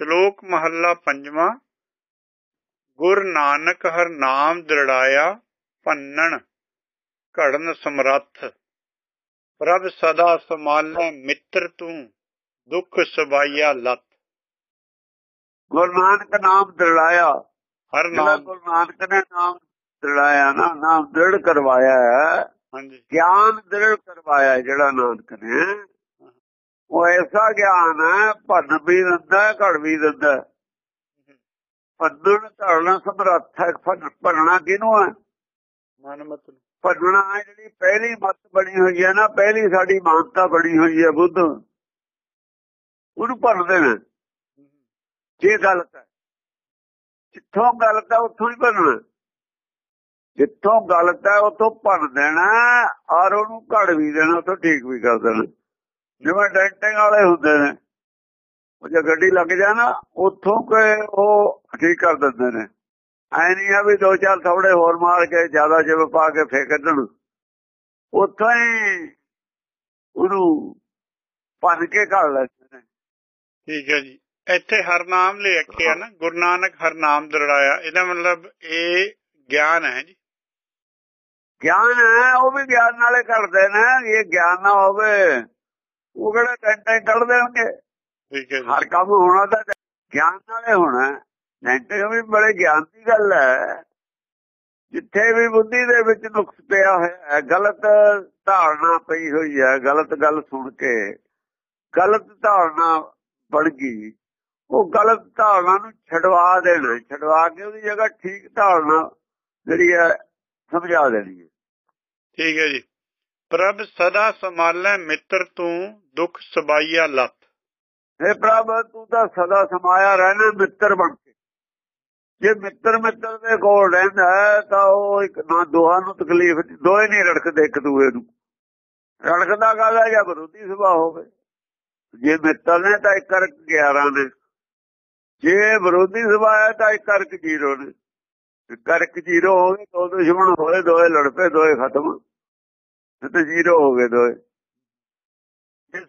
ਸ਼ਲੋਕ ਮਹੱਲਾ ਪੰਜਵਾਂ ਗੁਰ ਨਾਨਕ ਹਰ ਨਾਮ ਦ੍ਰਿੜਾਇਆ ਭੰਨਣ ਘੜਨ ਸਮਰੱਥ। ਪ੍ਰਭ ਸਦਾ ਸਮਾਲੈ ਮਿੱਤਰ ਤੂੰ ਦੁੱਖ ਸਬਾਈਆ ਲੱਤ ਗੁਰੂ ਨਾਨਕ ਨਾਮ ਦ੍ਰਿੜਾਇਆ ਹਰ ਨਾਮ। ਗੁਰੂ ਨਾਨਕ ਨੇ ਨਾਮ ਦ੍ਰਿੜਾਇਆ ਨਾ ਨਾਮ ਦ੍ਰਿੜ ਕਰਵਾਇਆ ਹੈ। ਹਾਂਜੀ। ਗਿਆਨ ਦ੍ਰਿੜ ਕਰਵਾਇਆ ਜਿਹੜਾ ਨਾਨਕ ਨੇ। ਉਹ ਐਸਾ ਗਿਆਨ ਹੈ ਭੰਨ ਵੀ ਦਿੰਦਾ ਹੈ, ਘੜ ਵੀ ਦਿੰਦਾ ਹੈ। ਭੰਨਣ ਧੜਨਾ ਸਮਰੱਥ ਹੈ ਭੰਨ- ਭੰਨਣਾ ਕਿਹਨੂੰ ਹੈ? ਮਨਮਤ ਨੂੰ। ਭੰਨਣਾ ਹੈ ਜਿਹੜੀ ਪਹਿਲੀ ਮਤ ਬਣੀ ਹੋਈ ਹੈ ਨਾ ਪਹਿਲੀ ਸਾਡੀ ਮਾਨਤਾ ਬਣੀ ਹੋਈ ਹੈ ਬੁੱਧ। ਉਹਨੂੰ ਭੰਨਦੇ ਨੇ। ਜੇ ਗਲਤ ਹੈ। ਜਿੱਥੋਂ ਗਲਤ ਹੈ ਉੱਥੋਂ ਹੀ ਭੰਨਣਾ। ਜਿੱਥੋਂ ਗਲਤ ਹੈ ਉੱਥੋਂ ਭੰਨ ਦੇਣਾ ਔਰ ਉਹਨੂੰ ਘੜ ਵੀ ਦੇਣਾ ਉੱਥੋਂ ਠੀਕ ਵੀ ਕਰ ਦੇਣਾ। ਜਿਵੇਂ ਡੈਂਟਿੰਗ ਵਾਲੇ ਹੁੰਦੇ ਨੇ ਉਹ ਜੇ ਗੱਡੀ ਲੱਗ ਜਾ ਨਾ ਉੱਥੋਂ ਕੇ ਉਹ ਠੀਕ ਕਰ ਦਿੰਦੇ ਨੇ। ਐ ਨਹੀਂ ਆ ਵੀ ਦੋ ਚਾਰ ਥੋੜੇ ਹੋਰ ਮਾਰ ਕੇ ਜ਼ਿਆਦਾ ਜਿਵੇਂ ਪਾ ਕੇ ਫੇਕ ਦੇਣ ਉੱਥੋਂ ਹੀ ਉਹਨੂੰ ਭੰਨ ਕੇ ਘੜ ਲੈਂਦੇ ਨੇ। ਠੀਕ ਹੈ ਜੀ। ਇੱਥੇ ਹਰ ਨਾਮ ਲੈ ਰੱਖਿਆ ਨਾ ਗੁਰੂ ਨਾਨਕ ਹਰ ਨਾਮ ਦ੍ਰਿੜਾਇਆ। ਇਹਦਾ ਮਤਲਬ ਇਹ ਗਿਆਨ ਹੈ ਜੀ। ਗਿਆਨ ਹੈ ਉਹ ਵੀ ਗਿਆਨ ਨਾਲੇ ਕਰਦੇ ਨੇ ਇਹ ਗਿਆਨ ਨਾ ਹੋਵੇ। ਉਹ ਕਿਹੜਾ ਟੈਂਟੇ ਕੱਢ ਦੇਣਗੇ? ਠੀਕ ਹੈ ਹਰ ਕੰਮ ਹੋਣਾ ਤਾਂ ਗਿਆਨ ਨਾਲੇ ਹੋਣਾ। ਟੈਂਟੇ ਵੀ ਬੜੇ ਗਿਆਨ ਦੀ ਗੱਲ ਹੈ। ਜਿੱਥੇ ਵੀ ਬੁੱਧੀ ਦੇ ਵਿੱਚ ਨੁਕਸ ਪਿਆ ਹੋਇਆ ਹੈ ਗਲਤ ਧਾਰਨਾ ਪਈ ਹੋਈ ਹੈ ਗਲਤ ਗੱਲ ਸੁਣ ਕੇ ਗਲਤ ਧਾਰਨਾ ਬਣ ਗਈ ਉਹ ਗਲਤ ਧਾਰਨਾ ਨੂੰ ਛਡਵਾ ਦੇਣਾ ਛਡਵਾ ਕੇ ਉਹਦੀ ਜਗ੍ਹਾ ਠੀਕ ਧਾਰਨਾ ਜਿਹੜੀ ਹੈ ਸਮਝਾ ਦੇਣੀ ਹੈ। ਠੀਕ ਹੈ ਜੀ। ਪ੍ਰਭ ਸਦਾ ਸੰਭਾਲੈ ਮਿੱਤਰ ਤੂੰ, ਦੁੱਖ ਸਬਾਈਆ ਲੱਤ। हे ਪ੍ਰਭ, ਤੂੰ ਤਾਂ ਸਦਾ ਸਮਾਇਆ ਰਹਿਣਾ ਮਿੱਤਰ ਬਣ ਕੇ। ਜੇ ਮਿੱਤਰ ਮਿੱਤਰ ਦੇ ਕੋਲ ਰਹਿੰਦਾ ਤਾਂ ਉਹ ਇੱਕ ਨਾ ਦੋਹਾਂ ਨੂੰ ਤਕਲੀਫ ਦੋਏ ਨਹੀਂ ਰੜਕਦੇ ਇੱਕ ਦੂਏ ਨੂੰ। ਰੜਕਦਾ ਕਾਹਦਾ ਜਾਂ ਵਿਰੋਧੀ ਸੁਭਾਅ ਹੋਵੇ? ਜੇ ਮਿੱਤਰ ਨੇ ਤਾਂ ਇੱਕ ਕਰਕੇ 11 ਨੇ। ਜੇ ਵਿਰੋਧੀ ਸੁਭਾਅ ਹੈ ਤਾਂ ਇੱਕ ਕਰਕੇ 0 ਨੇ। ਕਰਕ ਕਰਕੇ 0 ਹੋ ਦੋ ਦੁਸ਼ਮਣ ਹੋਏ ਦੋਏ ਲੜ ਪਏ ਦੋਏ ਖਤਮ। ਤੇ 0 ਹੋ ਗਏ ਦੋਏ। ਜੇ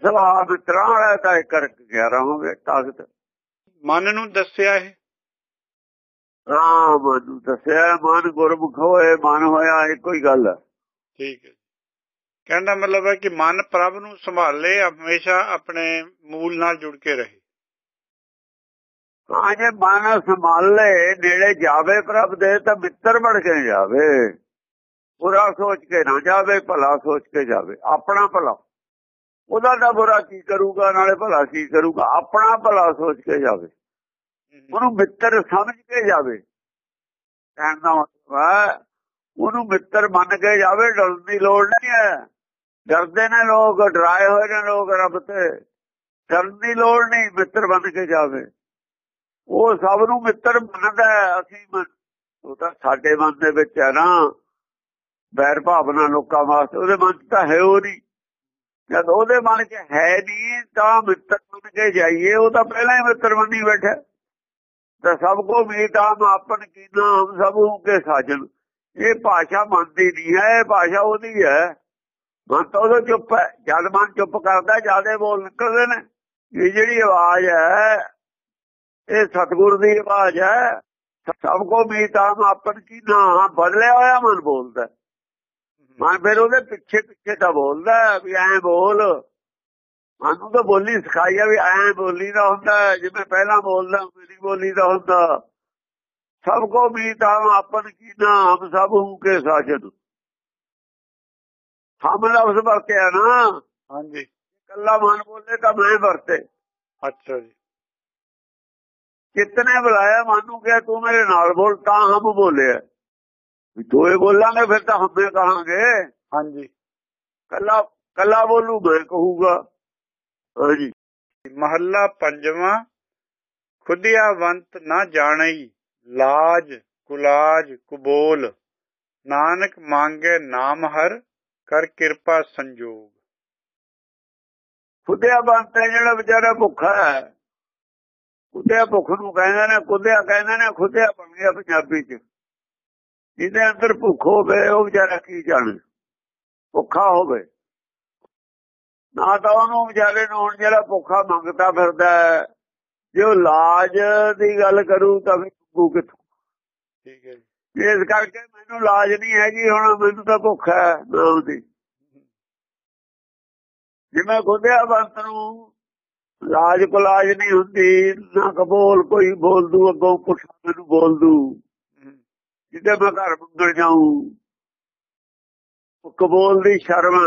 ਮਿੱਤਰਾਂ ਵਾਲਾ ਤਾਂ ਇੱਕ ਕਰਕੇ 11 ਹੋ ਗਏ ਤਾਕਤ। ਮਨ ਨੂੰ ਦੱਸਿਆ ਇਹ? ਹਾਂ ਮਨ ਦੱਸਿਆ ਮਨ ਗੁਰਮੁਖ ਹੋਏ ਮਨ ਹੋਇਆ ਇੱਕੋ ਹੀ ਗੱਲ ਹੈ ਠੀਕ ਹੈ। ਕਹਿੰਦਾ ਮਤਲਬ ਹੈ ਕਿ ਮਨ ਪ੍ਰਭ ਨੂੰ ਸੰਭਾਲੇ ਹਮੇਸ਼ਾ ਆਪਣੇ ਮੂਲ ਨਾਲ ਜੁੜ ਕੇ ਰਹੇ। ਹਾਂ ਜੇ ਮਨ ਸੰਭਾਲੇ ਨੇੜੇ ਜਾਵੇ ਪ੍ਰਭ ਦੇ ਤਾਂ ਮਿੱਤਰ ਬਣ ਕੇ ਜਾਵੇ। ਬੁਰਾ ਸੋਚ ਕੇ ਨਾ ਜਾਵੇ ਭਲਾ ਸੋਚ ਕੇ ਜਾਵੇ। ਆਪਣਾ ਭਲਾ। ਉਹਦਾ ਤਾਂ ਬੁਰਾ ਕੀ ਕਰੂਗਾ ਨਾਲੇ ਭਲਾ ਕੀ ਕਰੂਗਾ? ਆਪਣਾ ਭਲਾ ਸੋਚ ਕੇ ਜਾਵੇ। ਉਹਨੂੰ ਮਿੱਤਰ ਸਮਝ ਕੇ ਜਾਵੇ। ਕਹਿਣ ਦਾ ਮਤਲਬ ਉਹਨੂੰ ਮਿੱਤਰ ਮੰਨ ਕੇ ਜਾਵੇ ਡਰਨ ਦੀ ਲੋੜ ਨਹੀਂ ਹੈ। ਡਰਦੇ ਨੇ ਲੋਕ ਡਰਾਏ ਹੋਏ ਨੇ ਲੋਕ ਰੱਬ ਤੇ। ਡਰਨ ਦੀ ਲੋੜ ਨਹੀਂ ਮਿੱਤਰ ਬਣ ਕੇ ਜਾਵੇ। ਉਹ ਸਭ ਨੂੰ ਮਿੱਤਰ ਮੰਨਦਾ ਅਸੀਂ ਮੰਨ- ਉਹ ਤਾਂ ਸਾਡੇ ਮਨ ਦੇ ਵਿੱਚ ਹੈ ਨਾ। ਬੈਰ ਭਾਵਨਾ ਲੋਕਾਂ ਵਾਸਤੇ, ਉਹਦੇ ਮਨ 'ਚ ਤਾਂ ਹੈ ਉਹ ਨਹੀਂ। ਜਦ ਉਹਦੇ ਮਨ 'ਚ ਹੈ ਨਹੀਂ, ਤਾਂ ਮਿੱਤਰ ਬਣ ਕੇ ਜਾਈਏ। ਉਹ ਤਾਂ ਪਹਿਲਾਂ ਹੀ ਮਿੱਤਰ ਬੰਨੀ ਬੈਠਾ। ਤਾਂ ਸਭ ਕੋ ਮੀਤ ਆਮ ਆਪਨ ਕੀਨਾ, ਹਮ ਸਭੂ ਕੇ ਸਾਜਨ। ਇਹ ਭਾਸ਼ਾ ਮੰਨਦੀ ਨਹੀਂ ਹੈ, ਇਹ ਭਾਸ਼ਾ ਉਹਦੀ ਹੈ। ਮਨ ਤਾਂ ਉਹਦਾ ਚੁੱਪ ਹੈ। ਜਦ ਮਨ ਚੁੱਪ ਕਰਦਾ ਜਿਆਦੇ ਬੋਲ ਨਿਕਲਦੇ ਨੇ। ਇਹ ਜਿਹੜੀ ਆਵਾਜ਼ ਹੈ, ਇਹ ਸਤਿਗੁਰ ਦੀ ਆਵਾਜ਼ ਹੈ। ਸਭ ਕੋ ਮੀਤ ਆਮ ਆਪਨ ਕੀਨਾ ਬਦਲਿਆ ਹੋਇਆ ਮਨ ਬੋਲਦਾ। ਮਨ ਫਿਰ ਉਹਦੇ ਪਿੱਛੇ ਪਿੱਛੇ ਤਾਂ ਬੋਲਦਾ ਵੀ ਐਂ ਬੋਲ। ਮਨ ਤਾਂ ਬੋਲੀ ਸਿਖਾਈ ਆ ਵੀ ਐਂ ਬੋਲੀ ਦਾ ਹੁੰਦਾ ਜਿਵੇਂ ਪਹਿਲਾਂ ਬੋਲਦਾ ਮੇਰੀ ਬੋਲੀ ਦਾ ਹੁੰਦਾ। ਸਭ ਕੋ ਮੀਤਾ ਆਪਨ ਕੀ ਨਾਮ ਸਭ ਹੂ ਕੇ ਸਾਜਨ। ਹਮ ਲਫ਼ਜ਼ ਵਰਤਿਆ ਨਾ। ਹਾਂਜੀ। ਕੱਲਾ ਮਨ ਬੋਲੇ ਤਾਂ ਮੈਂ ਵਰਤੇ। ਅੱਛਾ ਜੀ। ਕਿਤਨੇ ਬੁਲਾਇਆ ਮਨ ਨੂੰ ਕਿਹਾ ਤੂੰ ਮੇਰੇ ਨਾਲ ਬੋਲ ਤਾਂ ਹਮ ਬੋਲਿਆ। ਦੋਏ ਬੋਲਾਂਗੇ ਫਿਰ ਤਾਂ ਹਮੇ ਕਹਾਂਗੇ। ਹਾਂਜੀ। ਕੱਲਾ ਕੱਲਾ ਬੋਲੂ ਮੈਂ ਕਹੂਗਾ। ਹਾਂਜੀ ਮਹੱਲਾ ਪੰਜਵਾਂ ਖੁਦਿਆਵੰਤ ਨਾ ਜਾਣਈ ਲਾਜ ਕੁਲਾਜ ਕੁਬੋਲ। ਨਾਨਕ ਮੰਗੇ ਨਾਮ ਹਰ ਕਰ ਕਿਰਪਾ ਸੰਜੋਗ। ਕੁੱਦਿਆ ਬੰਤੇ ਜਿਹੜਾ ਵਿਚਾਰਾ ਭੁੱਖਾ ਹੈ। ਕੁੱਦਿਆ ਭੁੱਖ ਨੂੰ ਕਹਿੰਦੇ ਨੇ ਕੁੱਦਿਆ ਕਹਿੰਦੇ ਨੇ ਖੁੱਦਿਆ ਬਣ ਗਿਆ ਪੰਜਾਬੀ ਚ। ਜਿਹਦੇ ਅੰਦਰ ਭੁੱਖ ਹੋਵੇ ਉਹ ਵਿਚਾਰਾ ਕੀ ਜਾਣੇ? ਭੁੱਖਾ ਹੋਵੇ। ਨਾ ਤਾਂ ਉਹਨੂੰ ਵਿਚਾਰੇ ਨੂੰ ਹੁਣ ਜਿਹੜਾ ਭੁੱਖਾ ਮੰਗਦਾ ਫਿਰਦਾ ਜੇ ਉਹ ਲਾਜ ਦੀ ਗੱਲ ਕਰੂ ਤਾਂ ਵੀ ਕਿੱਥੋਂ? ਠੀਕ ਹੈ ਜੀ। ਇਸ ਕਰਕੇ ਮੈਨੂੰ ਲਾਜ ਨਹੀਂ ਹੈਗੀ ਹੁਣ ਮੈਨੂੰ ਤਾਂ ਭੁੱਖ ਹੈ ਨਾਮ ਦੀ। ਜਿਵੇਂ ਖੁਦਿਆ ਬੰਤ ਨੂੰ ਲਾਜ ਕੋ ਲਾਜ ਨਹੀਂ ਹੁੰਦੀ ਨਾ ਕਬੋਲ ਕੋਈ ਬੋਲ ਦੂ ਅੱਗੋਂ ਪੁੱਛ ਮੈਨੂੰ ਬੋਲ ਦੂ ਜਿੱਦੇ ਮੈਂ ਘਰ ਮੰਗਣ ਜਾਉਂ ਉਹ ਕਬੋਲ ਦੀ ਸ਼ਰਮ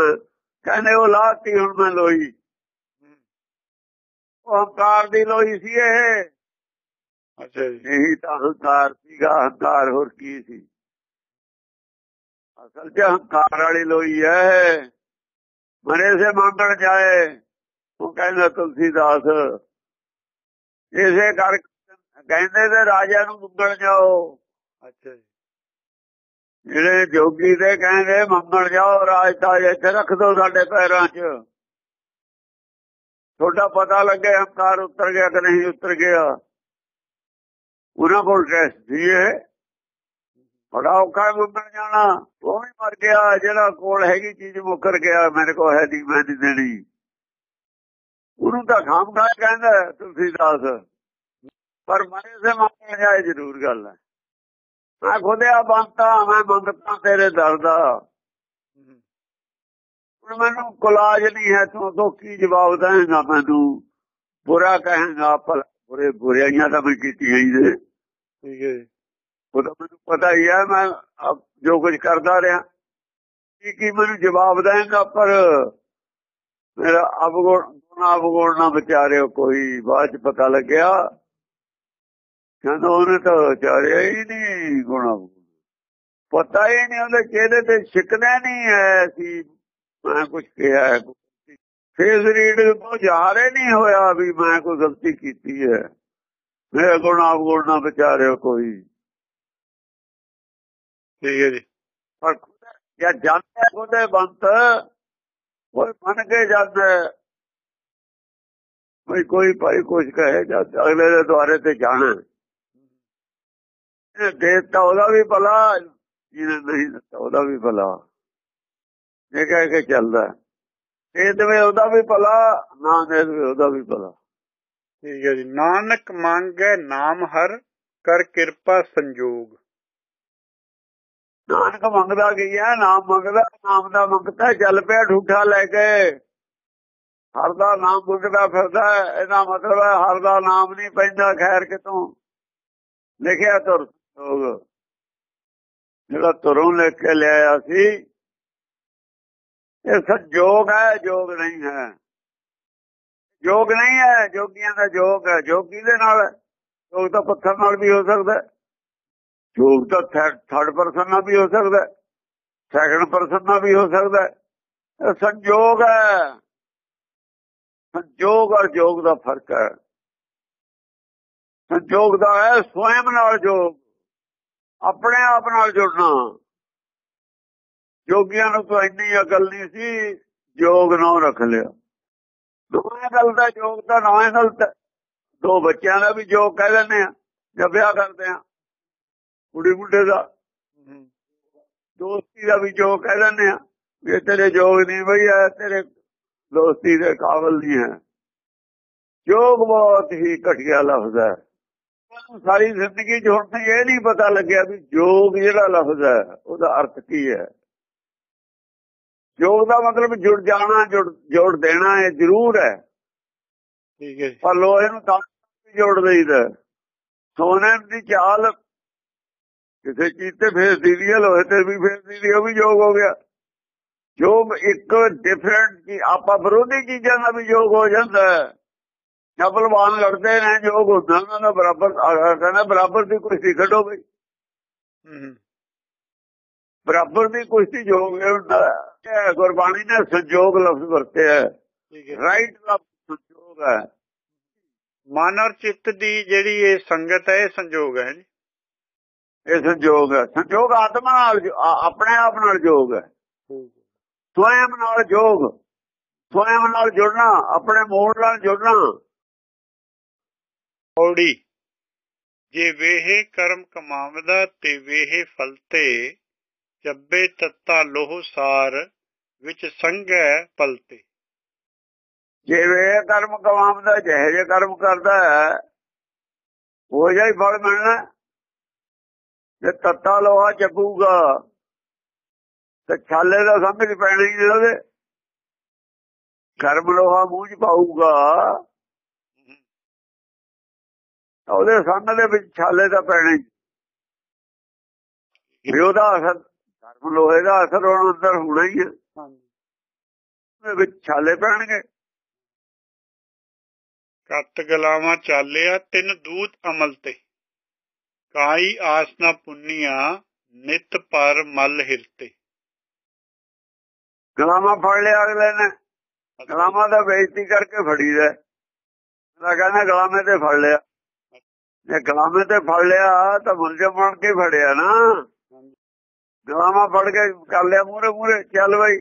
ਕਹਿੰਦੇ ਉਹ ਲਾਤੀ ਹੁਣ ਮੈਂ ਲੋਈ। ਉਹ ਹੰਕਾਰ ਦੀ ਲੋਈ ਸੀ ਇਹ। ਅੱਛਾ ਜੀ। ਇਹੀ ਤਾਂ ਹੰਕਾਰ ਸੀਗਾ। ਹੰਕਾਰ ਹੋਰ ਕੀ ਸੀ? ਅਸਲ 'ਚ ਹੰਕਾਰ ਵਾਲੀ ਲੋਈ ਹੈ। ਮਰੇ ਸੇ ਮੰਗਣ ਜਾਏ ਉਹ ਕਹਿੰਦਾ ਤੁਲਸੀਦਾਸ ਇਸੇ ਕਰ ਕਹਿੰਦੇ ਤੇ ਰਾਜਾ ਨੂੰ ਮੰਗਣ ਜਾਓ। ਅੱਛਾ ਜੀ। ਜਿਹੜੇ ਜੋਗੀ ਦੇ ਕਹਿੰਦੇ ਮੰਗਣ ਜਾਓ ਰਾਜ ਤਾਜ ਇੱਥੇ ਰੱਖ ਦੋ ਸਾਡੇ ਪੈਰਾਂ 'ਚ। ਤੁਹਾਡਾ ਪਤਾ ਲੱਗੇ ਹੰਕਾਰ ਉਤਰ ਗਿਆ ਕਿ ਨਹੀਂ ਉਤਰ ਗਿਆ। ਉਹਨਾਂ ਕੋਲ ਟੈਸਟ ਸੀ ਬੜਾ ਔਖਾ ਮੰਗਣ ਜਾਣਾ। ਉਹ ਵੀ ਮਰ ਗਿਆ, ਜਿਹੜਾ ਕੋਲ ਹੈਗੀ ਚੀਜ਼ ਮੁੱਕਰ ਗਿਆ, ਮੇਰੇ ਕੋਲ ਹੈ ਨਹੀਂ ਮੈਂ ਨਹੀਂ ਦੇਣੀ। ਉਹਨੂੰ ਤਾਂ ਖਾਮਖਾ ਕਹਿੰਦਾ ਤੁਸੀਂ ਤੁਲਸੀਦਾਸ। ਪਰ ਮਰੇ ਸੇ ਮੰਗਣ ਜਾਏ ਜ਼ਰੂਰ ਗੱਲ ਹੈ। ਮੈਂ ਖੁਦਿਆ ਬੰਤਾ ਮੈਂ ਮੰਗਤਾ ਤੇਰੇ ਦਰ ਦਾ ਹੁਣ ਮੈਨੂੰ ਕੁਲਾਜ ਨਹੀਂ ਹੈ ਤੂੰ ਤੋਂ ਕੀ ਜਵਾਬ ਦੇਂਗਾ ਮੈਨੂੰ? ਬੁਰਾ ਕਹੇਗਾ ਭਲਾ ਬੁਰੇ ਬੁਰਾਈਆਂ ਤਾਂ ਮੈਂ ਹੀ ਨੇ। ਠੀਕ ਹੈ ਉਹ ਤਾਂ ਮੈਨੂੰ ਪਤਾ ਹੀ ਹੈ ਮੈਂ ਜੋ ਕੁਝ ਕਰਦਾ ਰਿਹਾ। ਕੀ ਕੀ ਮੈਨੂੰ ਜਵਾਬ ਦੇਂਗਾ ਪਰ ਮੇਰਾ ਅਵਗੁਣ ਗੁਣਾ ਅਵਗੁਣ ਨਾ ਵਿਚਾਰਿਓ ਕੋਈ ਬਾਅਦ ਚ ਪਤਾ ਲੱਗਿਆ। ਕਹਿੰਦਾ ਉਹਨੇ ਤਾਂ ਵਿਚਾਰਿਆ ਹੀ ਨਹੀਂ ਗੁਣਾ। ਪਤਾ ਹੀ ਨਹੀਂ ਉਹਦੇ ਚਿਹਰੇ ਤੇ ਸ਼ਿਕਨਾ ਨਹੀਂ ਹੈ ਸੀ ਮੈਂ ਕੁਝ ਕਿਹਾ ਹੈ ਫੇਸ ਰੀਡ ਤੋਂ ਜ਼ਾਹਰ ਨਹੀਂ ਹੋਇਆ ਵੀ ਮੈਂ ਕੋਈ ਗਲਤੀ ਕੀਤੀ ਹੈ। ਮੇਰੇ ਗੁਣਾ ਨਾ ਵਿਚਾਰਿਓ ਕੋਈ। ਠੀਕ ਹੈ ਜੀ। ਪਰ ਜਾਂ ਜਾਂਦੇ ਉਹਦੇ ਬੰਤ ਕੋਈ ਮੰਨ ਕੇ ਜਾਂਦਾ ਕੋਈ ਕੋਈ ਭਾਈ ਕੁਝ ਕਹੇ ਜਦ ਅਗਲੇ ਦੇ ਦੁਆਰੇ ਤੇ ਜਾਣਾ ਇਹ ਦੇਤਾ ਉਹਦਾ ਵੀ ਭਲਾ ਜਿਹਨੇ ਨਹੀਂ ਦਿੱਤਾ ਉਹਦਾ ਵੀ ਭਲਾ। ਇਹ ਕਹਿ ਕੇ ਚੱਲਦਾ। ਇਹ ਦੇਵੇ ਉਹਦਾ ਵੀ ਭਲਾ ਨਾ ਦੇਵੇ ਉਹਦਾ ਵੀ ਭਲਾ। ਠੀਕ ਹੈ ਜੀ। ਨਾਨਕ ਮੰਗੈ ਨਾਮ ਹਰ ਕਰ ਕਿਰਪਾ ਸੰਜੋਗ। ਨਾਨਕ ਮੰਗਦਾ ਗਿਆ ਨਾਮ ਮੰਗਦਾ ਨਾਮ ਦਾ ਮੰਗਤਾ ਚੱਲ ਪਿਆ ਢੂਠਾ ਲੈ ਕੇ। ਹਰ ਦਾ ਨਾਮ ਮੰਗਦਾ ਫਿਰਦਾ। ਇਹਦਾ ਮਤਲਬ ਹੈ ਹਰ ਦਾ ਨਾਮ ਨਹੀਂ ਪੈਂਦਾ ਖੈਰ ਕਿਤੋਂ। ਲਿਖਿਆ ਤੁਰ। ਸੰਜੋਗ ਜਿਹੜਾ ਤੁਰੋਂ ਲਿਖ ਕੇ ਲਿਆਇਆ ਸੀ, ਇਹ ਸੰਜੋਗ ਹੈ, ਜੋਗ ਨਹੀਂ ਹੈ। ਜੋਗ ਨਹੀਂ ਹੈ, ਜੋਗੀਆਂ ਦਾ ਜੋਗ ਹੈ, ਜੋਗੀ ਦੇ ਨਾਲ ਜੋਗ ਤਾਂ ਪੱਥਰ ਨਾਲ ਵੀ ਹੋ ਸਕਦਾ ਹੈ। ਜੋਗ ਤਾਂ ਥਰਡ ਪਰਸਨ ਨਾਲ ਵੀ ਹੋ ਸਕਦਾ ਹੈ। ਸੈਕੰਡ ਪਰਸਨ ਨਾਲ ਵੀ ਹੋ ਸਕਦਾ ਇਹ ਸੰਜੋਗ ਹੈ। ਸੰਜੋਗ ਔਰ ਜੋਗ ਦਾ ਫ਼ਰਕ ਹੈ। ਸੰਜੋਗ ਦਾ ਹੈ ਸਵੈਮ ਨਾਲ ਜੋਗ। ਆਪਣੇ ਆਪ ਨਾਲ ਜੁੜਨਾ। ਜੋਗੀਆਂ ਨੂੰ ਤਾਂ ਇੰਨੀ ਅਕਲ ਨਹੀਂ ਸੀ ਜੋਗ ਨਾ ਰੱਖ ਲਿਆ। ਦੋਵੇਂ ਗੱਲ ਦਾ ਜੋਗ ਤਾਂ ਨਵੇਂ ਗਲਤ ਹੈ। ਦੋ ਬੱਚਿਆਂ ਦਾ ਵੀ ਜੋਗ ਕਹਿ ਦਿੰਦੇ ਆ ਜਦ ਵਿਆਹ ਕਰਦੇ ਆ। ਕੁੜੀ ਮੁੰਡੇ ਦਾ। ਦੋਸਤੀ ਦਾ ਵੀ ਜੋਗ ਕਹਿ ਦਿੰਦੇ ਆ ਇਹ ਤੇਰੇ ਜੋਗ ਨਹੀਂ ਬਈ ਇਹ ਤੇਰੇ ਦੋਸਤੀ ਦੇ ਕਾਬਲ ਨਹੀਂ ਹੈ। ਜੋਗ ਬਹੁਤ ਹੀ ਘਟੀਆ ਲਫ਼ਜ਼ ਹੈ। ਸਾਰੀ ਜ਼ਿੰਦਗੀ ਹੁਣ ਤੱਕ ਇਹ ਨਹੀਂ ਪਤਾ ਲੱਗਿਆ ਵੀ ਜੋਗ ਜਿਹੜਾ ਲਫ਼ਜ਼ ਹੈ ਉਹਦਾ ਅਰਥ ਕੀ ਹੈ। ਜੋਗ ਦਾ ਮਤਲਬ ਜੁੜ ਜਾਣਾ ਜੁੜ ਜੋੜ ਦੇਣਾ ਇਹ ਜ਼ਰੂਰ ਹੈ। ਠੀਕ ਹੈ ਜੀ। ਪਰ ਲੋਹੇ ਨੂੰ ਤਾਂ ਜੋੜ ਦੇਈਦਾ। ਸੋਨੇ ਦੀ ਚਾਲ ਕਿਸੇ ਚੀਜ਼ ਤੇ ਫੇਰ ਦੀਦੀ ਹੈ ਲੋਹੇ ਤੇ ਵੀ ਫੇਰ ਦੀਦੀ ਉਹ ਵੀ ਜੋਗ ਹੋ ਗਿਆ। ਜੋਗ ਇੱਕ ਡਿਫਰੈਂਟ ਕੀ ਆਪਾਂ ਵਿਰੋਧੀ ਚੀਜ਼ਾਂ ਦਾ ਵੀ ਜੋਗ ਹੋ ਜਾਂਦਾ ਹੈ। ਜਾਂ ਬਲਵਾਨ ਲੜਦੇ ਨੇ ਜੋਗ ਹੁੰਦਾ ਉਹਨਾਂ ਦਾ ਬਰਾਬਰ ਕਹਿੰਦਾ ਬਰਾਬਰ ਦੀ ਕੁਸ਼ਤੀ ਖੜੋ ਬਈ। ਬਰਾਬਰ ਦੀ ਕੁਸ਼ਤੀ ਜੋਗ ਹੁੰਦਾ ਗੁਰਬਾਣੀ ਨੇ ਸੰਜੋਗ ਲਫ਼ਜ਼ ਵਰਤਿਆ ਰਾਈਟ ਲਫ਼ਜ਼ ਸੰਜੋਗ ਹੈ। ਮਨ ਔਰ ਚਿੱਤ ਦੀ ਜਿਹੜੀ ਇਹ ਸੰਗਤ ਹੈ ਇਹ ਸੰਜੋਗ ਹੈ ਜੀ। ਇਹ ਸੰਜੋਗ ਹੈ। ਸੰਜੋਗ ਆਤਮਾ ਨਾਲ ਜੋ- ਆਪਣੇ ਆਪ ਨਾਲ ਜੋਗ ਹੈ। ਸਵੈਮ ਨਾਲ ਜੋਗ। ਸਵੈਮ ਨਾਲ ਜੁੜਨਾ ਆਪਣੇ ਮੂਲ ਨਾਲ ਜੁੜਨਾ। ਔੜੀ ਜੇ ਵੇਹ ਕਰਮ ਕਮਾਵਦਾ ਤੇ ਵੇਹ ਫਲਤੇ ਜੱਬੇ ਤੱਤਾ ਲੋਹ ਸਾਰ, ਵਿੱਚ ਸੰਗੈ ਪਲਤੇ ਜਿਵੇਂ ਕਰਮ ਕਮਾਵਦਾ ਜਿਹੇ ਜੇ ਕਰਮ ਕਰਦਾ ਹੈ ਹੋ ਜਾਈ ਫਲ ਮਿਲਣਾ। ਜੇ ਤੱਤਾ ਲੋਹਾ ਚੱਬੂਗਾ ਤੇ ਛਾਲੇ ਦਾ ਸਮਝ ਪੈਣੀ ਨਹੀਂ ਕਰਮ ਲੋਹਾ ਮੂੰਹ ਚ ਪਾਊਗਾ। ਉਹਦੇ ਸੰਗ ਦੇ ਵਿੱਚ ਛਾਲੇ ਦਾ ਪੈਣੀ ਵੀ ਉਹਦਾ ਅਸਰ ਕਰਮ ਲੋਹੇ ਦਾ ਅਸਰ ਉਹਨਾਂ ਅੰਦਰ ਹੋਣਾ ਹੀ ਹੈ। ਉਹਦੇ ਵਿੱਚ ਛਾਲੇ ਪੈਣਗੇ। ਕੱਤ ਗਲਾਵਾਂ ਚਾਲਿਆ ਤਿੰਨ ਦੂਤ ਅਮਲ ਤੇ। ਕਾਈ ਆਸ ਨਾ ਪੁੰਨੀਆਂ ਨਿਤ ਪਰ ਮਲ ਹਿਰਤੇ ਗਲਾਮਾ ਫੜ ਲਿਆ ਅਗਲੇ ਨੇ। ਗਲਾਮਾ ਦਾ ਬੇਇੱਜ਼ਤੀ ਕਰਕੇ ਫੜੀ ਦਾ ਮੈਂ ਕਹਿੰਦਾ ਗਲਾਮੇ ਤੇ ਫੜ ਲਿਆ। ਜੇ ਗਲਾਮੇ ਤੇ ਫੜ ਲਿਆ ਤਾਂ ਮੁਲਜ਼ਮ ਬਣ ਕੇ ਫੜਿਆ ਨਾ। ਗਲਾਮਾ ਫੜ ਕੇ ਕਰ ਲਿਆ ਮੂਰੇ ਮੂਰੇ ਚੱਲ ਬਈ।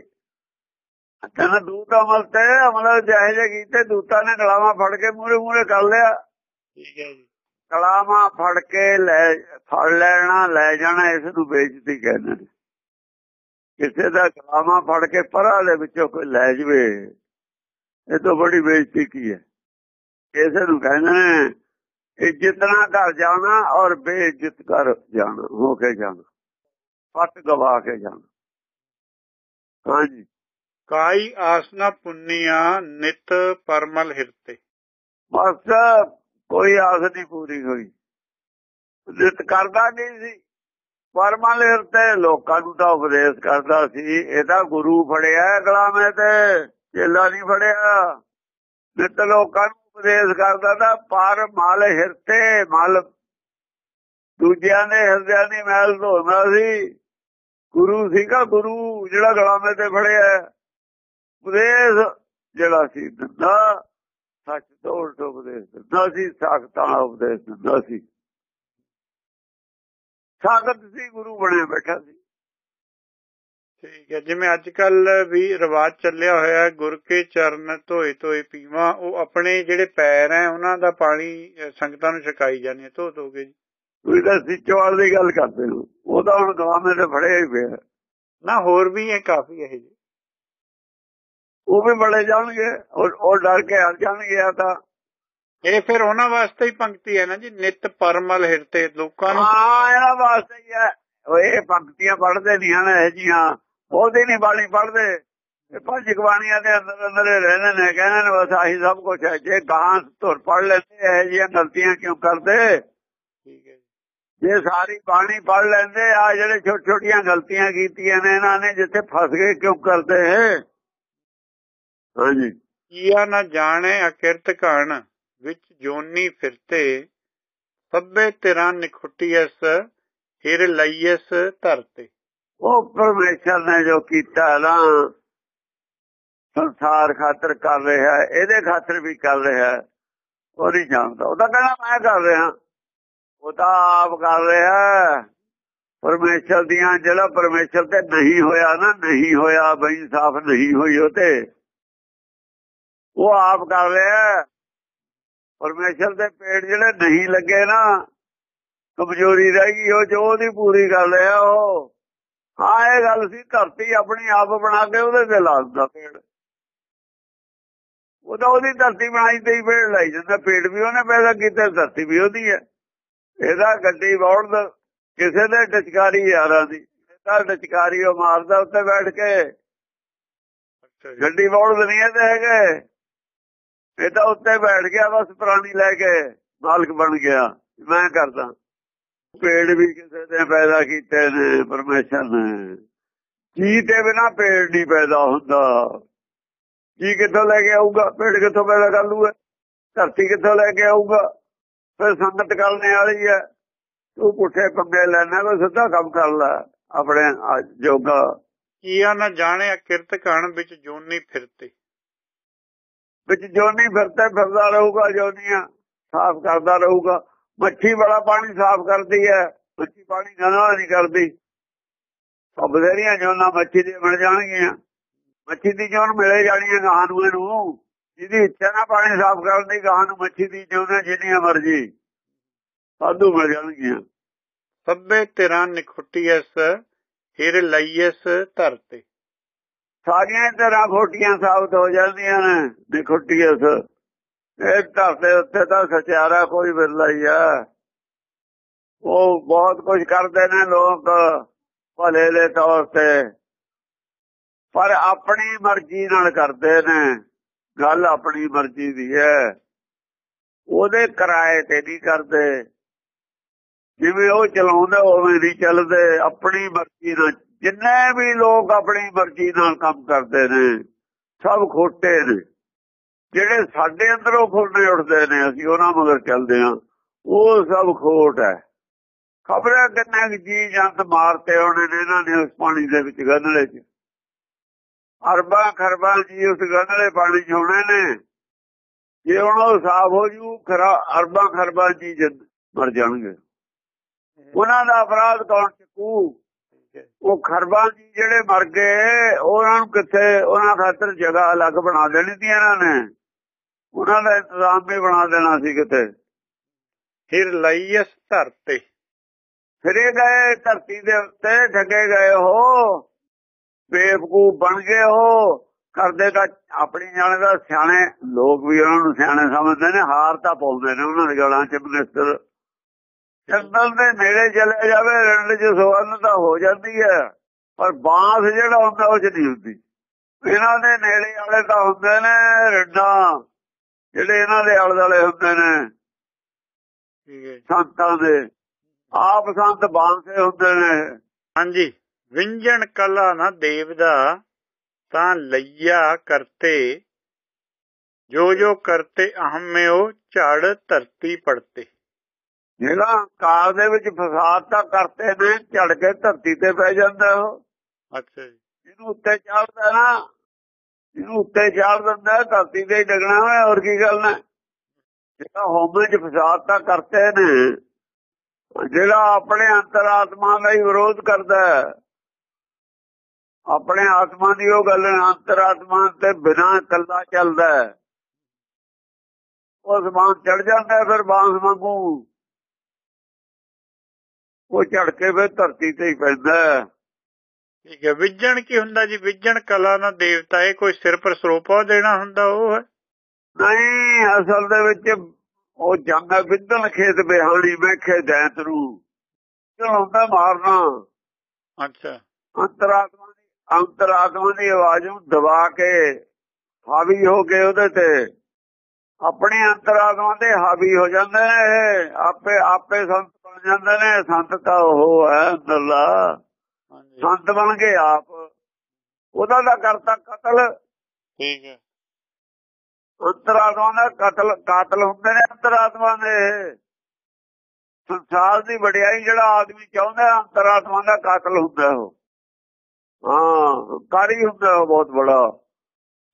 ਕਹਿੰਦਾ ਦੂਤ ਅਮਲ ਤੇ ਅਮਲ ਜਾਇਜ਼ ਕੀਤੇ ਦੂਤਾਂ ਨੇ ਗਲਾਮਾ ਫੜ ਕੇ ਮੂਰੇ ਮੂਰੇ ਕਰ ਲਿਆ। ਠੀਕ ਹੈ ਜੀ। ਗਲਾਮਾ ਫੜ ਕੇ ਲੈ ਫੜ ਲੈਣਾ ਲੈ ਜਾਣਾ ਇਸ ਨੂੰ ਬੇਇੱਜ਼ਤੀ ਕਹਿੰਦੇ ਨੇ। ਕਿਸੇ ਦਾ ਗਲਾਮਾ ਫੜ ਕੇ ਪਰਾਂ ਦੇ ਵਿੱਚੋਂ ਕੋਈ ਲੈ ਜਵੇ ਇਹ ਤੋਂ ਬੜੀ ਬੇਇੱਜ਼ਤੀ ਕੀ ਹੈ? ਕਿਸੇ ਨੂੰ ਕਹਿੰਦੇ ਨੇ ਇੱਜ਼ਤ ਨਾ ਕਰ ਜਾਣਾ ਔਰ ਬੇਇੱਜ਼ਤ ਕਰ ਜਾਣਾ ਹੋ ਕੇ ਜਾਣਾ ਪੱਟ ਗਵਾ ਕੇ ਜਾਣਾ। ਹਾਂਜੀ। ਕਾਈ ਆਸ ਨਾ ਪੁੰਨੀਆਂ ਨਿਤ ਪਰਮਲ ਹਿਰਤੇ। ਬਸ ਕੋਈ ਆਸ ਨਹੀਂ ਪੂਰੀ ਹੋਈ। ਜਿੱਤ ਕਰਦਾ ਨਹੀਂ ਸੀ। ਪਰਮਲ ਤੇ ਲੋਕਾਂ ਨੂੰ ਤਾਂ ਉਪਦੇਸ਼ ਕਰਦਾ ਸੀ ਇਹਦਾ ਗੁਰੂ ਫੜਿਆ ਗਲਾਮੇ ਤੇ ਚੇਲਾ ਨਹੀਂ ਫੜਿਆ। ਨਿਤ ਲੋਕਾਂ ਨੂੰ ਉਪਦੇਸ਼ ਕਰਦਾ ਤਾਂ ਪਰ ਮਲ ਹਿਰਤੇ ਮਲ। ਦੂਜਿਆਂ ਦੇ ਹਿਰਦਿਆਂ ਦੀ ਮੈਲ ਧੋਣਾ ਸੀ। ਗੁਰੂ ਸੀਗਾ ਗੁਰੂ, ਜਿਹੜਾ ਗਲਾਮੇ ਤੇ ਫੜਿਆ ਉਪਦੇਸ਼ ਜਿਹੜਾ ਸੀ ਦਿੰਦਾ, ਸੱਚ ਤੋਂ ਉਲਟ ਉਪਦੇਸ਼ ਦਿੰਦਾ ਸੀ ਸਾਖਤਾਂ ਉਪਦੇਸ਼ ਦਿੰਦਾ ਸੀ। ਸਾਖਤ ਸੀ, ਗੁਰੂ ਬਣਿਆ ਬੈਠਾ ਸੀ। ਠੀਕ ਹੈ। ਜਿਵੇਂ ਅੱਜ ਕੱਲ ਵੀ ਰਿਵਾਜ ਚੱਲਿਆ ਹੋਇਆ ਹੈ ਗੁਰ ਕੇ ਚਰਨ ਧੋਏ ਧੋਏ ਪੀਵਾ ਉਹ ਆਪਣੇ ਜਿਹੜੇ ਪੈਰ ਹੈ ਉਹਨਾਂ ਦਾ ਪਾਣੀ ਸੰਗਤਾਂ ਨੂੰ ਛਕਾਈ ਜਾਂਦੇ ਧੋ ਧੋ ਕੇ ਜੀ। ਤੁਸੀਂ ਤਾਂ ਸਿੱਚੋਵਾਲ ਦੀ ਗੱਲ ਕਰਦੇ ਹੋ ਉਹ ਤਾਂ ਹੁਣ ਗਲਾਮੇ ਤੇ ਫੜਿਆ ਹੀ ਪਿਆ। ਨਾ ਹੋਰ ਵੀ ਹੈ ਕਾਫੀ ਇਹ ਜੀ ਉਹ ਵੀ ਬੜੇ ਜਾਣਗੇ। ਉਹ ਡਰ ਕੇ ਹਟ ਜਾਣਗੇ ਆ ਤਾਂ। ਇਹ ਫਿਰ ਉਹਨਾਂ ਵਾਸਤੇ ਹੀ ਪੰਕਤੀ ਹੈ ਨਾ ਜੀ ਨਿਤ ਪਰਮਲ ਹਿਰਤੇ। ਲੋਕਾਂ ਨੂੰ ਹਾਂ ਇਹਨਾਂ ਵਾਸਤੇ ਹੀ ਹੈ। ਉਹ ਇਹ ਪੰਕਤੀਆਂ ਪੜ੍ਹਦੇ ਨਹੀਂ ਹਨ ਇਹ ਜੀਆਂ ਉਹਦੇ ਨਹੀਂ ਬਾਣੀ ਪੜ੍ਹਦੇ। ਇਹ ਪੰਜ ਗਵਾਣੀਆਂ ਦੇ ਅੰਦਰ ਅੰਦਰ ਹੀ ਰਹਿੰਦੇ ਨੇ ਕਹਿੰਦੇ ਨੇ ਬਸ ਆਹੀ ਸਭ ਕੁਝ ਹੈ। ਜੇ ਗਾਂ ਧੁਰ ਪੜ੍ਹ ਲੈਂਦੇ ਇਹ ਜੀਆਂ ਗਲਤੀਆਂ ਕਿਉਂ ਕਰਦੇ? ਠੀਕ ਹੈ ਜੀ। ਸਾਰੀ ਬਾਣੀ ਪੜ੍ਹ ਲੈਂਦੇ ਆ ਜਿਹੜੇ ਛੋਟੀ ਛੋਟੀਆਂ ਗਲਤੀਆਂ ਕੀਤੀਆਂ ਨੇ ਇਹਨਾਂ ਨੇ ਜਿੱਥੇ ਫਸ ਗਏ ਕਿਉਂ ਕਰਦੇ ਹਾਂਜੀ। ਕੀਆ ਨਾ ਜਾਣੇ ਅਕਿਰਤ ਘਣ ਵਿੱਚ ਜੋਨੀ ਫਿਰਤੇ। ਸਭੇ ਤੇਰਾ ਨਿਖੁਟੀਐਸ ਹਿਰ ਲਈਐਸ ਧਰਤੇ। ਉਹ ਪਰਮੇਸ਼ਰ ਨੇ ਜੋ ਕੀਤਾ ਨਾ, ਸੰਸਾਰ ਖਾਤਰ ਕਰ ਰਿਹਾ ਇਹਦੇ ਖਾਤਰ ਵੀ ਕਰ ਰਿਹਾ ਉਹ ਨਹੀਂ ਜਾਣਦਾ ਉਹ ਤਾਂ ਮੈਂ ਕਰ ਰਿਹਾ ਉਹ ਤਾਂ ਆਪ ਕਰ ਰਿਹਾ ਹੈ। ਪਰਮੇਸ਼ਰ ਦੀਆਂ ਜਿਹੜਾ ਪਰਮੇਸ਼ਰ ਤੇ ਨਹੀਂ ਹੋਇਆ ਨਾ, ਨਹੀਂ ਹੋਇਆ, ਬਈ ਸਾਫ਼ ਨਹੀਂ ਹੋਈ ਉਹ ਤੇ ਉਹ ਆਪ ਕਰ ਰਿਹਾ ਹੈ। ਪਰਮੇਸ਼ਰ ਦੇ ਪੇੜ ਜਿਹੜੇ ਨਹੀਂ ਲੱਗੇ ਨਾ, ਕਮਜ਼ੋਰੀ ਰਹਿ ਗਈ, ਉਹ ਜੋ ਉਹਦੀ ਪੂਰੀ ਕਰ ਰਿਹਾ ਉਹ ਹਾਂ ਇਹ ਗੱਲ ਸੀ ਧਰਤੀ ਆਪਣੀ ਆਪ ਬਣਾ ਕੇ ਉਹਦੇ ਤੇ ਲਾ ਦਿੰਦਾ ਪੇੜ। ਉਹ ਤਾਂ ਉਹਦੀ ਧਰਤੀ ਬਣਾਈ ਤੇ ਹੀ ਪੇੜ ਲਾਈ ਜਾਂਦਾ ਪੇੜ ਵੀ ਉਹਨੇ ਪੈਦਾ ਕੀਤਾ ਧਰਤੀ ਵੀ ਉਹਦੀ ਹੈ। ਇਹਦਾ ਗੱਡੀ ਵੌੜ ਕਿਸੇ ਦੇ ਟਚਕਾਰੀ ਯਾਰਾਂ ਦੀ ਇਹਦਾ ਟਚਕਾਰੀ ਉਹ ਮਾਰਦਾ ਉੱਤੇ ਬੈਠ ਕੇ। ਗੱਡੀ ਵੌੜ ਦੁਨੀਆ ਤੇ ਹੈਗੇ। ਇਹ ਤਾਂ ਉੱਤੇ ਬੈਠ ਗਿਆ ਬਸ ਪ੍ਰਾਣੀ ਲੈ ਕੇ ਮਾਲਕ ਬਣ ਗਿਆ। ਮੈਂ ਕਰਦਾ। ਪੇੜ ਵੀ ਕਿਸੇ ਨੇ ਪੈਦਾ ਕੀਤੇ ਨੇ ਪਰਮੇਸ਼ਰ ਨੇ। ਜੀ ਤੇ ਬਿਨਾ ਪੇੜ ਨਹੀਂ ਪੈਦਾ ਹੁੰਦਾ? ਜੀ ਕਿੱਥੋਂ ਲੈ ਕੇ ਆਊਗਾ? ਪੇੜ ਕਿੱਥੋਂ ਪੈਦਾ ਕਰ ਲੂਗਾ ਧਰਤੀ ਕਿੱਥੋਂ ਲੈ ਕੇ ਆਊਗਾ? ਫਿਰ ਸੰਗਤ ਕਰਨੇ ਵਾਲੀ ਹੈ। ਤੂੰ ਪੁੱਠੇ ਪੰਗੇ ਲੈਣਾ ਕੋਈ ਸਿੱਧਾ ਕੰਮ ਕਰ ਲੈ ਆਪਣੇ ਜੋਗਾ। ਕੀਆ ਨਾ ਜਾਣੇ ਅਕਿਰਤ ਘਣ ਵਿੱਚ ਜੋਨੀ ਫਿਰਤੇ। ਵਿੱਚ ਜੋਨੀ ਫਿਰਦਾ ਫਿਰਦਾ ਰਹੂਗਾ ਜੋਨੀਆਂ ਸਾਫ਼ ਕਰਦਾ ਰਹੂਗਾ। ਮੱਛੀ ਬੜਾ ਪਾਣੀ ਸਾਫ਼ ਕਰਦੀ ਹੈ ਮੱਛੀ ਪਾਣੀ ਗੰਦਾ ਨਹੀਂ ਕਰਦੀ। ਸਭ ਬਥੇਰੀਆਂ ਜੋਨਾਂ ਮੱਛੀ ਦੇ ਮਿਲ ਜਾਣਗੀਆਂ। ਮੱਛੀ ਦੀ ਜੋਨ ਮਿਲੇ ਜਾਣੀਆਂ ਗਾਹਾਂ ਨੂੰ ਇਹਨੂੰ। ਜਿਹਦੀ ਇੱਛਾ ਨਾ ਪਾਣੀ ਸਾਫ਼ ਕਰਨ ਦੀ ਗਾਹਾਂ ਨੂੰ ਮੱਛੀ ਦੀ ਜੋਨ ਜਿੰਨੀਆਂ ਮਰਜ਼ੀ। ਸਾਧੂ ਮਿਲ ਜਾਣਗੀਆਂ। ਸਭੇ ਤੇਰਾ ਨਿਖੁਟੀਐਸ ਹਿਰ ਲਈਐਸ ਧਰਤੇ। ਸਾਰੀਆਂ ਹੀ ਤਰ੍ਹਾਂ ਖੋਟੀਆਂ ਸਾਬਤ ਹੋ ਜਾਂਦੀਆਂ ਨੇ ਨਿਖੁੱਟੀਆਂ ਸ ਇਹ ਧਰਤੇ ਉੱਤੇ ਤਾਂ ਸਚਿਆਰਾ ਕੋਈ ਬਿਰਲਾ ਹੀ ਆ। ਉਹ ਬਹੁਤ ਕੁਝ ਕਰਦੇ ਨੇ ਲੋਕ, ਭਲੇ ਦੇ ਤੌਰ ਤੇ। ਪਰ ਆਪਣੀ ਮਰਜ਼ੀ ਨਾਲ ਕਰਦੇ ਨੇ। ਗੱਲ ਆਪਣੀ ਮਰਜ਼ੀ ਦੀ ਹੈ। ਉਹਦੇ ਕਿਰਾਏ ਤੇ ਨਹੀਂ ਕਰਦੇ। ਜਿਵੇਂ ਉਹ ਚਲਾਉਂਦਾ, ਉਵੇਂ ਨਹੀਂ ਚੱਲਦੇ। ਆਪਣੀ ਮਰਜ਼ੀ ਨਾਲ, ਜਿੰਨੇ ਵੀ ਲੋਕ ਆਪਣੀ ਮਰਜ਼ੀ ਨਾਲ ਕੰਮ ਕਰਦੇ ਨੇ, ਸਭ ਖੋਟੇ ਨੇ। ਜਿਹੜੇ ਸਾਡੇ ਅੰਦਰੋਂ ਖੁਰਨੇ ਉੱਠਦੇ ਨੇ, ਅਸੀਂ ਉਹਨਾਂ ਮਗਰ ਚੱਲਦੇ ਹਾਂ। ਉਹ ਸਭ ਖੋਟ ਹੈ। ਖਬਰਾਂ ਕਿੰਨੇ ਜੀ ਜੰਤ ਮਾਰਤੇ ਉਹਨੇ ਇਹਨਾਂ ਨੇ ਉਸ ਪਾਣੀ ਦੇ ਵਿੱਚ ਗੰਨਲੇ 'ਚ। ਅਰਬਾਂ ਖਰਬਾਂ ਜੀ ਉਸ ਗੰਨਲੇ ਪਾਣੀ 'ਚ ਹੋਣੇ ਨੇ। ਜੇ ਉਹਨਾਂ ਸਾਫ਼ ਹੋ ਜੂ, ਖਰਾ, ਅਰਬਾਂ ਖਰਬਾਂ ਜੀ ਮਰ ਜਾਣਗੇ। ਉਹਨਾਂ ਦਾ ਅਪਰਾਧ ਕੌਣ ਚੱਕੂ? ਉਹ ਖਰਬਾਂ ਜੀ ਜਿਹੜੇ ਮਰ ਗਏ, ਉਹਨਾਂ ਨੂੰ ਕਿੱਥੇ, ਉਹਨਾਂ ਖਾਤਰ ਜਗ੍ਹਾ ਅਲੱਗ ਬਣਾ ਦੇਣੀ ਸੀ ਇਹਨਾਂ ਨੇ। ਉਹਨਾਂ ਦਾ ਇੰਤਜ਼ਾਮ ਵੀ ਬਣਾ ਦੇਣਾ ਸੀ ਕਿਤੇ। ਫਿਰ ਲਈਸ ਧਰਤੇ। ਫਿਰੇ ਗਏ ਧਰਤੀ ਦੇ ਉੱਤੇ, ਠੱਗੇ ਗਏ ਹੋ ਬੇਵਕੂਫ ਬਣ ਗਏ ਹੋ ਕਰਦੇ ਤਾਂ ਆਪਣੀ ਜਾਣੇ ਦਾ ਸਿਆਣੇ ਲੋਕ ਵੀ ਉਹਨਾਂ ਨੂੰ ਸਿਆਣੇ ਸਮਝਦੇ ਨੇ, ਹਾਰ ਤਾਂ ਪਾਉਂਦੇ ਨੇ ਉਹਨਾਂ ਦੇ ਗਲਾਂ 'ਚ ਮਿਨਿਸਟਰ ਚੰਦਨ ਦੇ ਨੇੜੇ ਚਲੇ ਜਾਵੇ, ਰੰਡ 'ਚ ਸਵਰਨ ਤਾਂ ਹੋ ਜਾਂਦੀ ਹੈ, ਪਰ ਬਾਸ ਜਿਹੜਾ ਹੁੰਦਾ ਉਹ 'ਚ ਨਹੀਂ ਹੁੰਦੀ। ਇਹਨਾਂ ਦੇ ਨੇੜੇ ਵਾਲੇ ਤਾਂ ਹੁੰਦੇ ਨੇ ਰੰਡਾਂ। ਜਿਹੜੇ ਇਹਨਾਂ ਦੇ ਆਲੇ ਦੁਆਲੇ ਹੁੰਦੇ ਨੇ ਠੀਕ ਹੈ ਸੰਤਾਂ ਦੇ ਆਪ ਸੰਤ ਬਾਂਸੇ ਹੁੰਦੇ ਨੇ। ਹਾਂਜੀ। ਵਿੰਜਣ ਕਲਾ ਨਾ ਦੇਵ ਦਾ ਤਾਂ ਲਈਆ ਕਰਤੇ। ਜੋ ਜੋ ਕਰਤੇ ਅਹਮਿਓ ਝੜ ਧਰਤੀ ਪੜਤੇ। ਜਿਹੜਾ ਕਾਲ ਦੇ ਵਿੱਚ ਫਸਾਦ ਤਾਂ ਕਰਤੇ ਨੇ ਝੜ ਕੇ ਧਰਤੀ ਤੇ ਪੈ ਜਾਂਦਾ ਉਹ। ਅੱਛਾ ਜੀ। ਇਹਨੂੰ ਉੱਤੇ ਚਾੜਦਾ ਨਾ ਉੱਤੇ ਚਾੜ ਦਿੰਦਾ, ਧਰਤੀ ਤੇ ਹੀ ਡਗਣਾ ਹੋਇਆ ਹੋਰ ਕੀ ਗੱਲ ਹੈ ਜਿਹੜਾ ਹੋਮੇ ਚ ਫਸਾਦ ਤਾਂ ਕਰਤੇ ਨੇ, ਜਿਹੜਾ ਆਪਣੇ ਅੰਤਰਾਤਮਾ ਦਾ ਹੀ ਵਿਰੋਧ ਕਰਦਾ ਆਪਣੇ ਆਤਮਾ ਦੀ ਉਹ ਗੱਲ ਅੰਤਰਾਤਮਾ ਤੇ ਬਿਨਾ ਕੱਲਾ ਚੱਲਦਾ ਉਸ ਬਾਂਸ ਚੜ ਜਾਂਦਾ ਫਿਰ ਬਾਂਸ ਵਾਂਗੂ। ਉਹ ਝੜ ਕੇ ਫਿਰ ਧਰਤੀ ਤੇ ਹੀ ਪੈਂਦਾ ਠੀਕ ਹੈ। ਵਿਜਣ ਕੀ ਹੁੰਦਾ ਜੀ? ਵਿਜਣ ਕਲਾ ਨਾ ਦੇਵਤਾ ਇਹ ਕੋਈ ਸਿਰ ਪਰ ਸਰੋਪਾ ਦੇਣਾ ਹੁੰਦਾ ਉਹ ਹੈ? ਨਹੀਂ ਅਸਲ ਦੇ ਵਿੱਚ ਉਹ ਜਾਂਦਾ ਵਿਦਨ ਖੇਤ ਬਿਹਾਣੀ ਮੈਂ ਖੇਦੈਤ ਨੂੰ। ਚਲਾਉਂਦਾ ਮਾਰਨਾ। ਅੱਛਾ। ਅੰਤਰਾਤਮਾ ਦੀ ਅੰਤਰਾਤਮਾ ਦੀ ਆਵਾਜ਼ ਨੂੰ ਦਬਾ ਕੇ ਹਾਵੀ ਹੋ ਕੇ ਉਹਦੇ ਤੇ। ਆਪਣੀ ਅੰਤਰਾਤਮਾ ਤੇ ਹਾਵੀ ਹੋ ਜਾਂਦੇ ਨੇ। ਆਪੇ ਆਪੇ ਸੰਤ ਬਣ ਜਾਂਦੇ ਨੇ। ਸੰਤ ਤਾਂ ਉਹ ਹੈ ਅੰਦਰਲਾ ਸੰਤ ਬਣ ਕੇ ਆਪ। ਉਹਦਾ ਦਾ ਕਰਤਾ ਕਤਲ। ਠੀਕ ਹੈ। ਅੰਤਰਾਤਮਾ ਦਾ ਕਤਲ ਕਾਤਲ ਹੁੰਦੇ ਨੇ ਅੰਤਰਾਤਮਾ ਦੇ। ਸੰਸਾਰ ਦੀ ਵਡਿਆਈ ਜਿਹੜਾ ਆਦਮੀ ਚਾਹੁੰਦਾ ਅੰਤਰਾਤਮਾ ਦਾ ਕਾਤਲ ਹੁੰਦਾ ਉਹ। ਹਾਂ ਕਾਰੀ ਹੁੰਦਾ ਉਹ ਬਹੁਤ ਬੜਾ।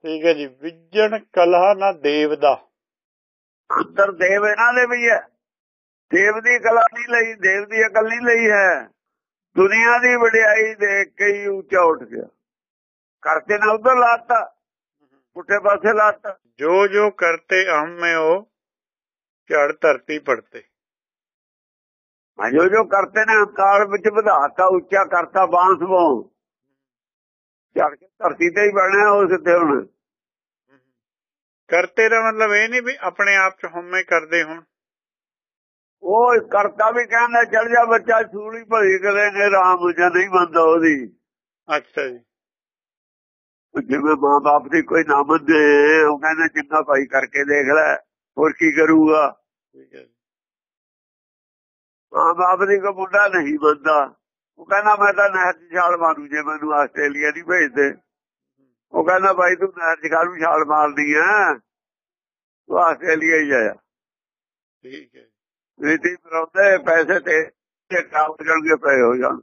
ਠੀਕ ਹੈ ਜੀ। ਵਿਜਣ ਕਲਾ ਨਾ ਦੇਵ ਦਾ। ਅੰਦਰ ਦੇਵ ਇਹਨਾਂ ਦੇ ਵੀ ਹੈ। ਦੇਵ ਦੀ ਕਲਾ ਨਹੀਂ ਲਈ ਦੇਵ ਦੀ ਅਕਲ ਨਹੀਂ ਲਈ ਹੈ। ਦੁਨੀਆ ਦੀ ਵਡਿਆਈ ਦੇਖ ਕੇ ਹੀ ਉੱਚਾ ਉੱਠ ਗਿਆ। ਕਰਤੇ ਨਾ ਉਧਰ ਲਾਤਾ ਪੁੱਠੇ ਪਾਸੇ ਲਾਤਾ ਜੋ ਜੋ ਕਰਤੇ ਅਹਮਿਓ ਝੜ ਧਰਤੀ ਪੜਤੇ। ਜੋ ਜੋ ਕਰਤੇ ਨੇ ਅੰਕਾਰ ਵਿੱਚ ਵਧਾਤਾ ਉੱਚਾ ਕਰਤਾ ਬਾਂਸ ਵੋ ਝੜ ਕੇ ਧਰਤੀ ਤੇ ਹੀ ਬਣਿਆ ਉਹ ਸਿੱਧੇ ਹੁਣ। ਕਰਤੇ ਦਾ ਮਤਲਬ ਇਹ ਨਹੀਂ ਵੀ ਆਪਣੇ ਆਪ ਚ ਹਉਮੈ ਕਰਦੇ ਹੁਣ। ਉਹ ਕਰਤਾ ਵੀ ਕਹਿੰਦਾ ਚੜ ਜਾ ਬੱਚਾ ਸੂਲੀ ਭਰੀ ਕਰੇ ਨੇ ਰਾਮ ਜਾਂ ਨਹੀਂ ਮੰਨਦਾ ਉਹਦੀ। ਅੱਛਾ ਜੀ। ਜਿਵੇਂ ਮਾਂ ਬਾਪ ਦੀ ਕੋਈ ਨਾ ਮੰਨੇ ਉਹ ਕਹਿੰਦਾ ਚੰਗਾ ਭਾਈ ਕਰਕੇ ਦੇਖ ਲੈ ਹੋਰ ਕੀ ਕਰੂਗਾ? ਠੀਕ ਹੈ ਜੀ। ਮਾਂ ਬਾਪ ਦੀ ਕੋ ਮੁੰਡਾ ਨਹੀਂ ਮੰਨਦਾ। ਉਹ ਕਹਿੰਦਾ ਮੈਂ ਤਾਂ ਨਹਿਰ 'ਚ ਛਾਲ ਮਾਰੂ ਜੇ ਮੈਨੂੰ ਆਸਟ੍ਰੇਲੀਆ ਨਹੀਂ ਭੇਜਦੇ। ਉਹ ਕਹਿੰਦਾ ਭਾਈ ਤੂੰ ਨਹਿਰ 'ਚ ਕਾਹਨੂੰ ਛਾਲ ਮਾਰਦੀ ਆ ਤੂੰ ਆਸਟ੍ਰੇਲੀਆ ਹੀ ਜਾਇਆ ਠੀਕ ਹੈ। ਰੀਤੀ ਪਰਾਉਂਦੇ ਪੈਸੇ ਤੇ ਤੇ ਕੰਮ ਕਰਨਗੇ ਪਏ ਹੋ ਜਾਣ।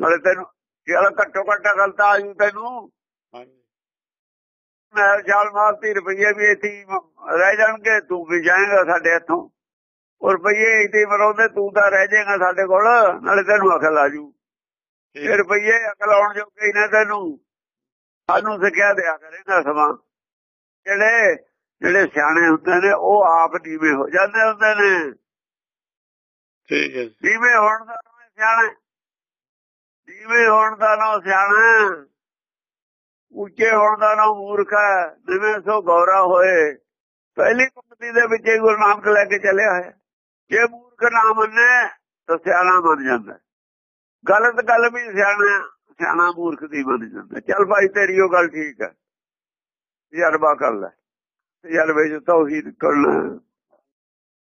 ਨਾਲੇ ਤੈਨੂੰ ਜਿਹੜਾ ਘੱਟੋ ਘੱਟ ਗੱਲ ਤਾਂ ਆਜੂ ਤੈਨੂੰ। ਮੈਂ ਛਾਲ ਮਾਰਤੀ ਰੁਪਈਏ ਵੀ ਇੱਥੇ ਰਹਿ ਜਾਣਗੇ ਤੂੰ ਵੀ ਜਾਏਗਾ ਸਾਡੇ ਹੱਥੋਂ। ਉਹ ਰੁਪਈਏ ਇੱਥੇ ਮਰਾਉਂਦੇ ਤੂੰ ਤਾਂ ਰਹਿ ਜਾਏਗਾ ਸਾਡੇ ਕੋਲ ਨਾਲੇ ਤੈਨੂੰ ਅਕਲ ਆਜੂ ਠੀਕ। ਇਹ ਰੁਪਈਏ ਅਕਲ ਆਉਣ ਜੋਗੇ ਹੀ ਨਾ ਤੈਨੂੰ। ਸਾਨੂੰ ਸਿੱਖਿਆ ਦਿਆ ਕਰੇਗਾ ਸਮਾਂ। ਜਿਹੜੇ ਜਿਹੜੇ ਸਿਆਣੇ ਹੁੰਦੇ ਨੇ ਉਹ ਆਪ ਨੀਵੇਂ ਹੋ ਜਾਂਦੇ ਹੁੰਦੇ ਨੇ। ਠੀਕ ਹੈ ਜੀ। ਨੀਵੇਂ ਦਾ ਨਾਮ ਸਿਆਣਾ ਨੀਵੇਂ ਹੋਣ ਦਾ ਨਾਮ ਸਿਆਣਾ ਉੱਚੇ ਹੋਣ ਦਾ ਨਾਮ ਮੂਰਖ ਹੈ। ਜਿਵੇਂ ਸੋ ਗੌਰਾ ਹੋਏ। ਪਹਿਲੀ ਪੰਕਤੀ ਦੇ ਵਿੱਚ ਹੀ ਗੁਰੂ ਲੈ ਕੇ ਚੱਲਿਆ ਹੈ ਜੇ ਮੂਰਖ ਨਾ ਮੰਨੇ, ਤਾਂ ਸਿਆਣਾ ਬਣ ਜਾਂਦਾ ਗਲਤ ਗੱਲ ਵੀ ਸਿਆਣਾ ਸਿਆਣਾ ਮੂਰਖ ਦੀ ਬਣ ਜਾਂਦਾ ਚੱਲ ਭਾਈ, ਤੇਰੀ ਉਹ ਗੱਲ ਠੀਕ ਹੈ। ਤਜਰਬਾ ਕਰ ਲੈ। ਤਜਰਬੇ ਚ ਤਾਂ ਉਹੀ ਨਿਕਲਣਾ